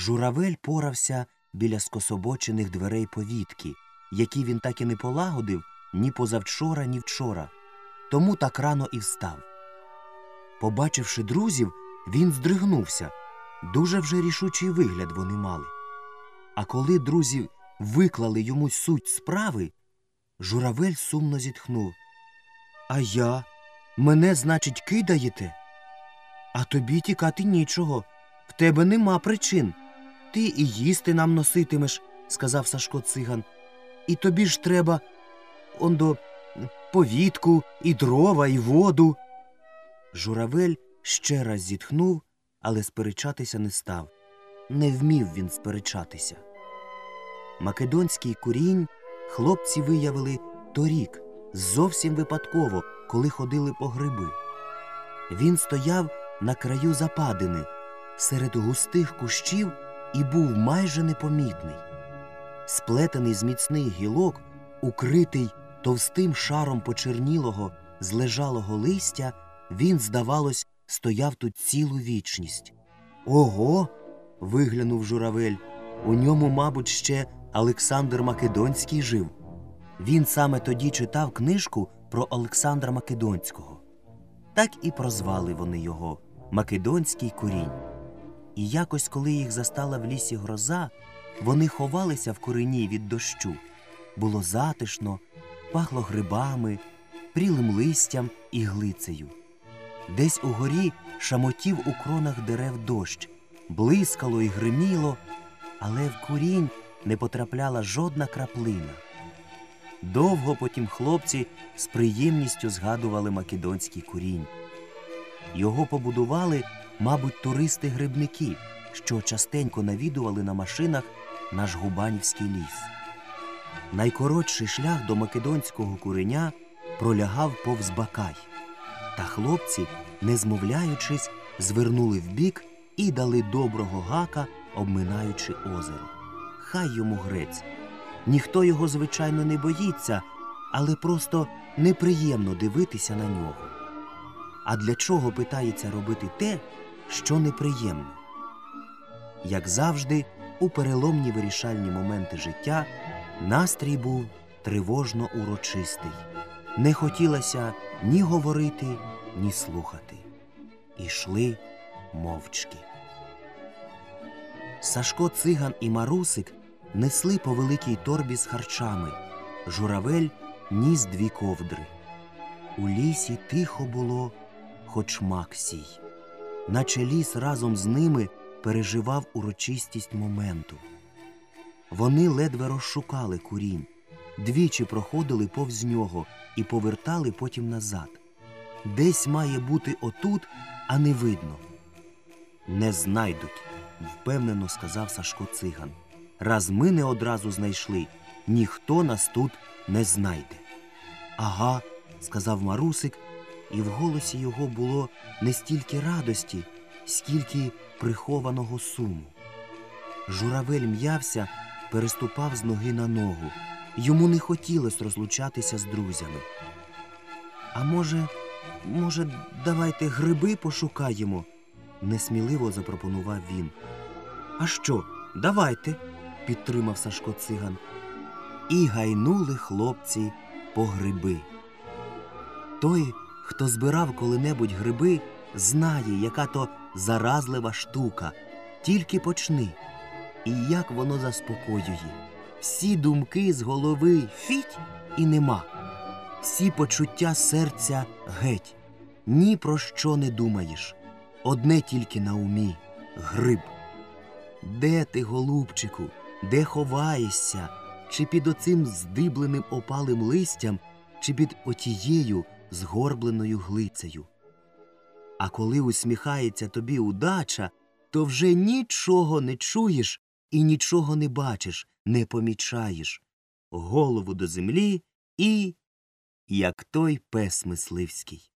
Журавель порався біля скособочених дверей повітки, які він так і не полагодив ні позавчора, ні вчора, тому так рано і встав. Побачивши друзів, він здригнувся. Дуже вже рішучий вигляд вони мали. А коли друзі виклали йому суть справи, журавель сумно зітхнув. А я? Мене, значить, кидаєте? А тобі тікати нічого. В тебе нема причин. Ти і їсти нам носитимеш, сказав Сашко циган. І тобі ж треба ондо повітку, і дрова, і воду. Журавель ще раз зітхнув, але сперечатися не став. Не вмів він сперечатися. Македонський курінь хлопці виявили торік, зовсім випадково, коли ходили по гриби. Він стояв на краю западини, серед густих кущів і був майже непомітний. Сплетений з міцних гілок, укритий товстим шаром почернілого, злежалого листя, він, здавалось, стояв тут цілу вічність. Ого. виглянув журавель. У ньому, мабуть, ще Олександр Македонський жив. Він саме тоді читав книжку про Олександра Македонського. Так і прозвали вони його Македонський курінь. І якось, коли їх застала в лісі гроза, вони ховалися в корені від дощу. Було затишно, пахло грибами, прілим листям і глицею. Десь угорі шамотів у кронах дерев дощ, блискало і гриміло, але в курінь не потрапляла жодна краплина. Довго потім хлопці з приємністю згадували македонський курінь. Його побудували, мабуть, туристи-грибники, що частенько навідували на машинах наш Губанівський ліс. Найкоротший шлях до македонського куреня пролягав повз бакай. Та хлопці, не змовляючись, звернули вбік і дали доброго гака, обминаючи озеро. Хай йому грець. Ніхто його, звичайно, не боїться, але просто неприємно дивитися на нього. А для чого питається робити те, що неприємно? Як завжди, у переломні вирішальні моменти життя настрій був тривожно урочистий. Не хотілося ні говорити, ні слухати. Ішли мовчки. Сашко циган і марусик несли по великій торбі з харчами. Журавель ніс дві ковдри. У лісі тихо було, хоч мак сій. Наче ліс разом з ними переживав урочистість моменту. Вони ледве розшукали курінь, двічі проходили повз нього і повертали потім назад. Десь має бути отут, а не видно. Не знайдуть, впевнено сказав Сашко циган. Раз ми не одразу знайшли, ніхто нас тут не знайде. Ага, сказав Марусик, і в голосі його було не стільки радості, скільки прихованого суму. Журавель м'явся, переступав з ноги на ногу. Йому не хотілося розлучатися з друзями. А може, може, давайте гриби пошукаємо? несміливо запропонував він. А що, давайте, підтримав Сашко циган. І гайнули хлопці по гриби. Той, хто збирав коли-небудь гриби, знає, яка то заразлива штука. Тільки почни. І як воно заспокоює. Всі думки з голови фіть і нема. Всі почуття серця геть. Ні про що не думаєш. Одне тільки на умі гриб. Де ти, голубчику, де ховаєшся, чи під оцим здибленим опалим листям, чи під отією згорбленою глицею? А коли усміхається тобі удача, то вже нічого не чуєш і нічого не бачиш, не помічаєш. Голову до землі і, як той пес мисливський.